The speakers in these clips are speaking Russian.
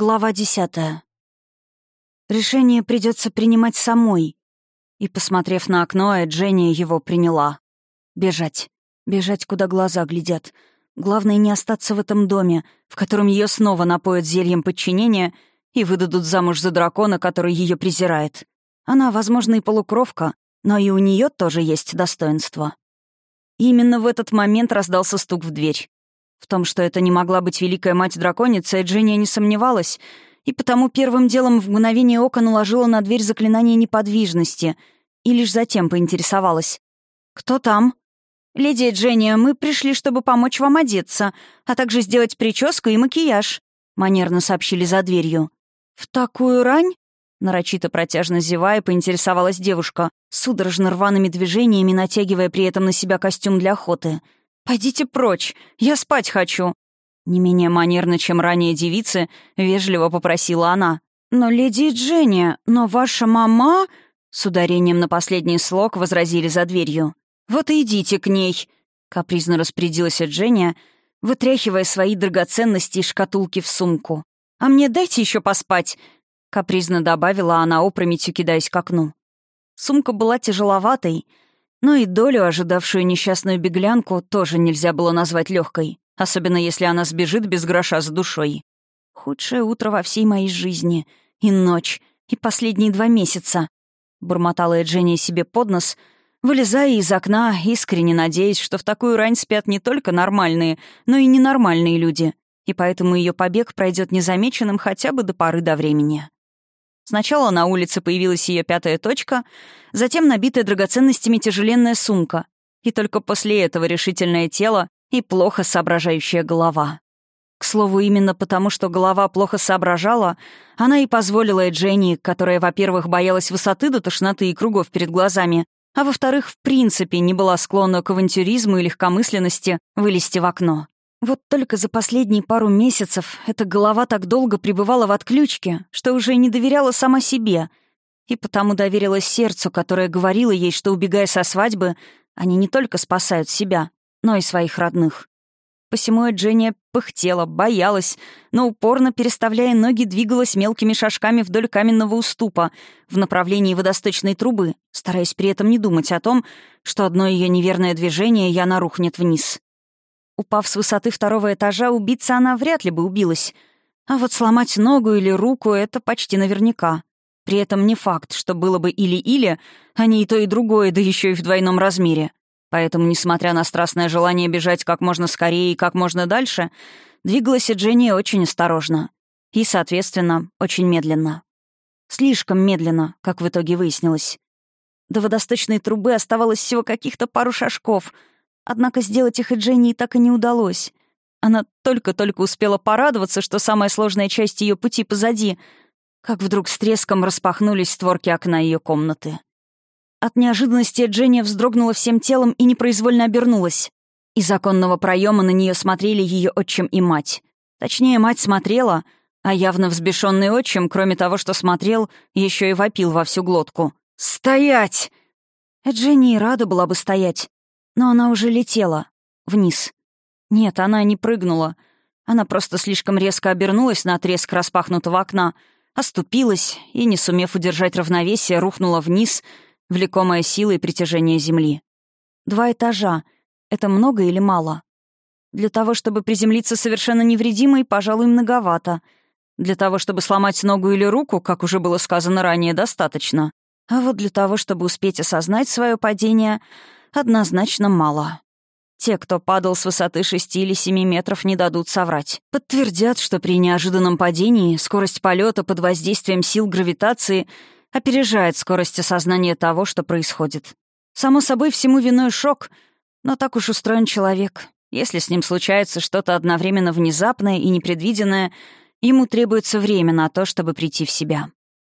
Глава десятая. Решение придется принимать самой. И, посмотрев на окно, Эджения его приняла. Бежать. Бежать, куда глаза глядят. Главное, не остаться в этом доме, в котором ее снова напоят зельем подчинения и выдадут замуж за дракона, который ее презирает. Она, возможно, и полукровка, но и у нее тоже есть достоинство. И именно в этот момент раздался стук в дверь. В том, что это не могла быть великая мать-драконица, Эджения не сомневалась, и потому первым делом в мгновение ока наложила на дверь заклинание неподвижности и лишь затем поинтересовалась. «Кто там?» «Леди Эджения, мы пришли, чтобы помочь вам одеться, а также сделать прическу и макияж», — манерно сообщили за дверью. «В такую рань?» Нарочито протяжно зевая, поинтересовалась девушка, судорожно рваными движениями натягивая при этом на себя костюм для охоты — «Пойдите прочь, я спать хочу!» Не менее манерно, чем ранее девицы, вежливо попросила она. «Но, леди Дженни, но ваша мама...» С ударением на последний слог возразили за дверью. «Вот и идите к ней!» Капризно распорядилась Дженни, вытряхивая свои драгоценности из шкатулки в сумку. «А мне дайте еще поспать!» Капризно добавила она, опрометью кидаясь к окну. Сумка была тяжеловатой, но и долю, ожидавшую несчастную беглянку, тоже нельзя было назвать легкой, особенно если она сбежит без гроша за душой. Худшее утро во всей моей жизни. И ночь. И последние два месяца. Бурмотала Эджения себе под нос, вылезая из окна, искренне надеясь, что в такую рань спят не только нормальные, но и ненормальные люди, и поэтому ее побег пройдет незамеченным хотя бы до поры до времени. Сначала на улице появилась ее пятая точка, затем набитая драгоценностями тяжеленная сумка, и только после этого решительное тело и плохо соображающая голова. К слову, именно потому, что голова плохо соображала, она и позволила Дженни, которая, во-первых, боялась высоты до тошноты и кругов перед глазами, а во-вторых, в принципе не была склонна к авантюризму и легкомысленности, вылезти в окно. Вот только за последние пару месяцев эта голова так долго пребывала в отключке, что уже не доверяла сама себе, и потому доверилась сердцу, которое говорило ей, что, убегая со свадьбы, они не только спасают себя, но и своих родных. Посему Дженни пыхтела, боялась, но упорно переставляя ноги, двигалась мелкими шажками вдоль каменного уступа в направлении водосточной трубы, стараясь при этом не думать о том, что одно ее неверное движение Яна рухнет вниз. Упав с высоты второго этажа, убиться она вряд ли бы убилась. А вот сломать ногу или руку — это почти наверняка. При этом не факт, что было бы или-или, а не и то, и другое, да еще и в двойном размере. Поэтому, несмотря на страстное желание бежать как можно скорее и как можно дальше, двигалась Дженни очень осторожно. И, соответственно, очень медленно. Слишком медленно, как в итоге выяснилось. До водосточной трубы оставалось всего каких-то пару шажков — Однако сделать их и Дженни так и не удалось. Она только-только успела порадоваться, что самая сложная часть ее пути позади, как вдруг с треском распахнулись створки окна ее комнаты. От неожиданности Дженни вздрогнула всем телом и непроизвольно обернулась. Из оконного проема на нее смотрели ее отчим и мать. Точнее, мать смотрела, а явно взбешенный отчим, кроме того, что смотрел, еще и вопил во всю глотку. «Стоять!» Дженни и рада была бы стоять, но она уже летела. Вниз. Нет, она не прыгнула. Она просто слишком резко обернулась на треск распахнутого окна, оступилась и, не сумев удержать равновесие, рухнула вниз, влекомая силой притяжения Земли. Два этажа. Это много или мало? Для того, чтобы приземлиться совершенно невредимой, пожалуй, многовато. Для того, чтобы сломать ногу или руку, как уже было сказано ранее, достаточно. А вот для того, чтобы успеть осознать свое падение, однозначно мало. Те, кто падал с высоты шести или семи метров, не дадут соврать. Подтвердят, что при неожиданном падении скорость полета под воздействием сил гравитации опережает скорость осознания того, что происходит. Само собой, всему виной шок, но так уж устроен человек. Если с ним случается что-то одновременно внезапное и непредвиденное, ему требуется время на то, чтобы прийти в себя.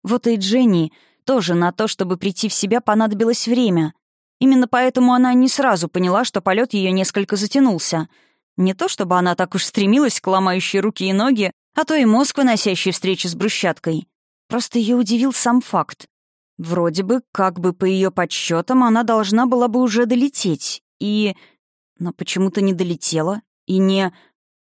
Вот и Дженни тоже на то, чтобы прийти в себя, понадобилось время. Именно поэтому она не сразу поняла, что полет ее несколько затянулся. Не то чтобы она так уж стремилась к ломающей руки и ноги, а то и мозг, выносящий встречи с брусчаткой. Просто ее удивил сам факт. Вроде бы, как бы по ее подсчетам, она должна была бы уже долететь. И... Но почему-то не долетела. И не...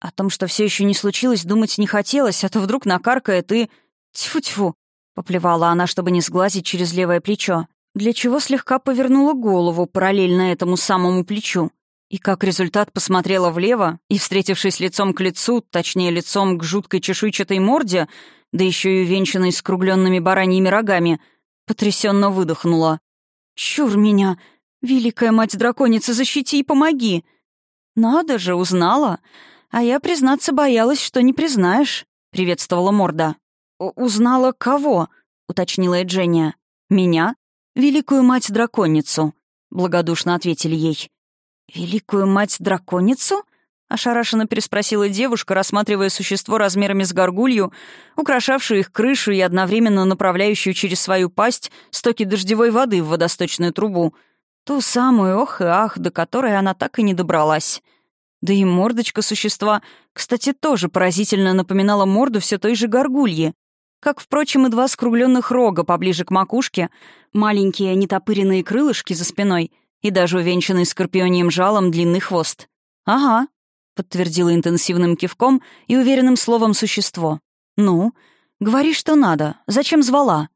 О том, что все еще не случилось, думать не хотелось, а то вдруг накаркает и... Тьфу-тьфу! Поплевала она, чтобы не сглазить через левое плечо, для чего слегка повернула голову параллельно этому самому плечу. И как результат посмотрела влево и, встретившись лицом к лицу, точнее лицом к жуткой чешуйчатой морде, да еще и увенчанной скругленными бараньими рогами, потрясенно выдохнула. «Чур меня! Великая мать-драконица, защити и помоги!» «Надо же, узнала! А я, признаться, боялась, что не признаешь», — приветствовала морда. «Узнала кого?» — уточнила Эджения. «Меня? Великую мать-драконицу», — благодушно ответили ей. «Великую мать-драконицу?» — ошарашенно переспросила девушка, рассматривая существо размерами с горгулью, украшавшую их крышу и одновременно направляющую через свою пасть стоки дождевой воды в водосточную трубу. Ту самую ох и ах, до которой она так и не добралась. Да и мордочка существа, кстати, тоже поразительно напоминала морду все той же горгульи. Как, впрочем, и два скругленных рога поближе к макушке, маленькие нетопыренные крылышки за спиной и даже увенчанный скорпионием жалом длинный хвост. «Ага», — подтвердила интенсивным кивком и уверенным словом существо. «Ну, говори, что надо. Зачем звала?»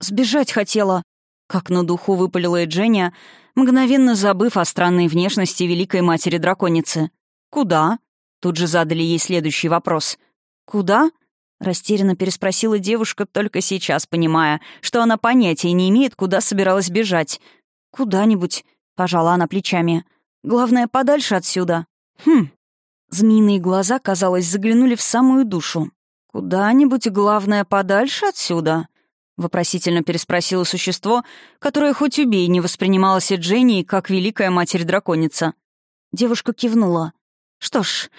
«Сбежать хотела», — как на духу выпалила Эджения, мгновенно забыв о странной внешности великой матери-драконицы. «Куда?» — тут же задали ей следующий вопрос. «Куда?» Растерянно переспросила девушка, только сейчас понимая, что она понятия не имеет, куда собиралась бежать. «Куда-нибудь», — пожала она плечами. «Главное, подальше отсюда». «Хм». Змеиные глаза, казалось, заглянули в самую душу. «Куда-нибудь, главное, подальше отсюда?» — вопросительно переспросило существо, которое хоть убей не воспринималось Дженни как великая матерь-драконица. Девушка кивнула. «Что ж,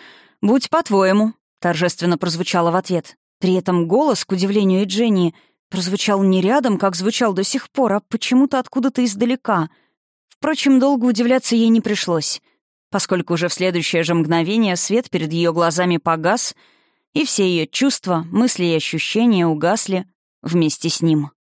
будь по-твоему», — торжественно прозвучало в ответ. При этом голос, к удивлению Дженни, прозвучал не рядом, как звучал до сих пор, а почему-то откуда-то издалека. Впрочем, долго удивляться ей не пришлось, поскольку уже в следующее же мгновение свет перед ее глазами погас, и все ее чувства, мысли и ощущения угасли вместе с ним.